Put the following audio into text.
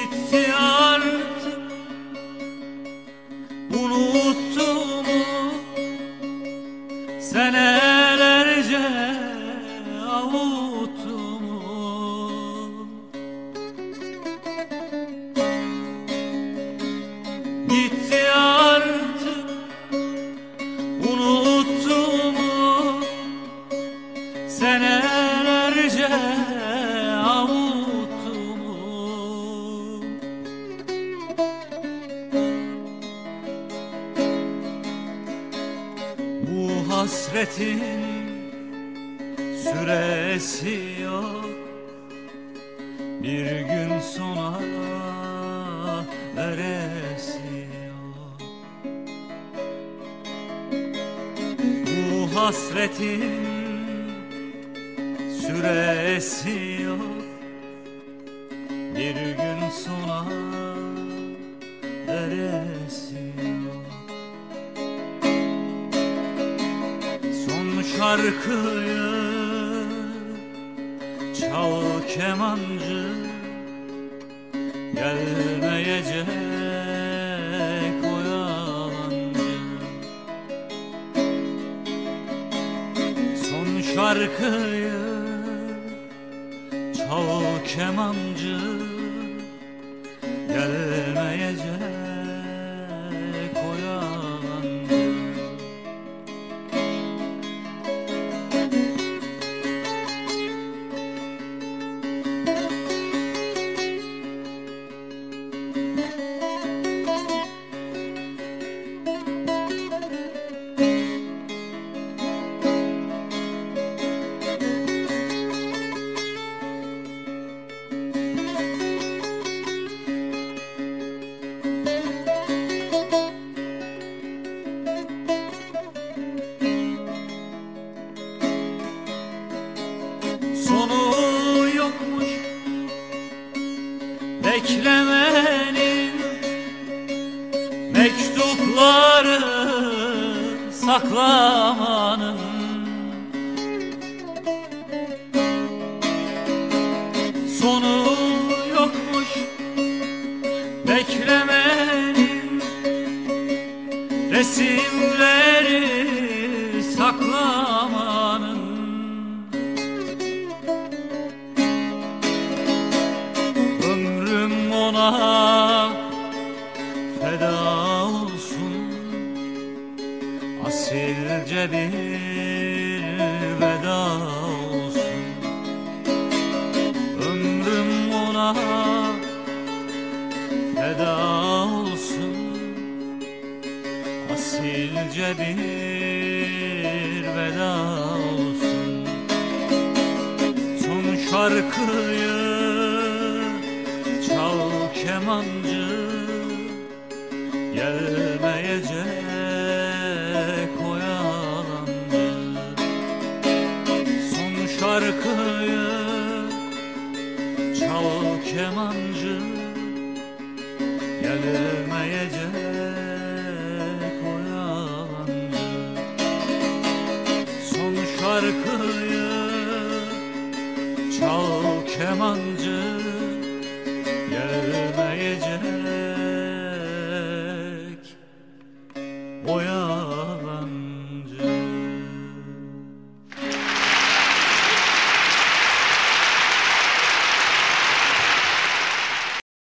Bitti artık. Bunu unuttum Senelerce avuttum. Bitti hasretin süresi yok. Bir gün sona veresi yok. Bu hasretin süresi yok. Bir gün sona veresi şarkıyı çal kemancı Gelmeyecek o yalancı. Son şarkıyı çal kemancı Gelmeyecek Beklemenin Mektupları saklamanın. Sonu yokmuş Beklemenin Resimleri saklamanın Ona feda olsun. Asilce bir veda olsun. Ömrüm ona feda olsun. Asilce bir veda olsun. Son şarkıyı gelmeyecek o Son şarkıyı çal kemancı. Gelmeyecek o Son şarkı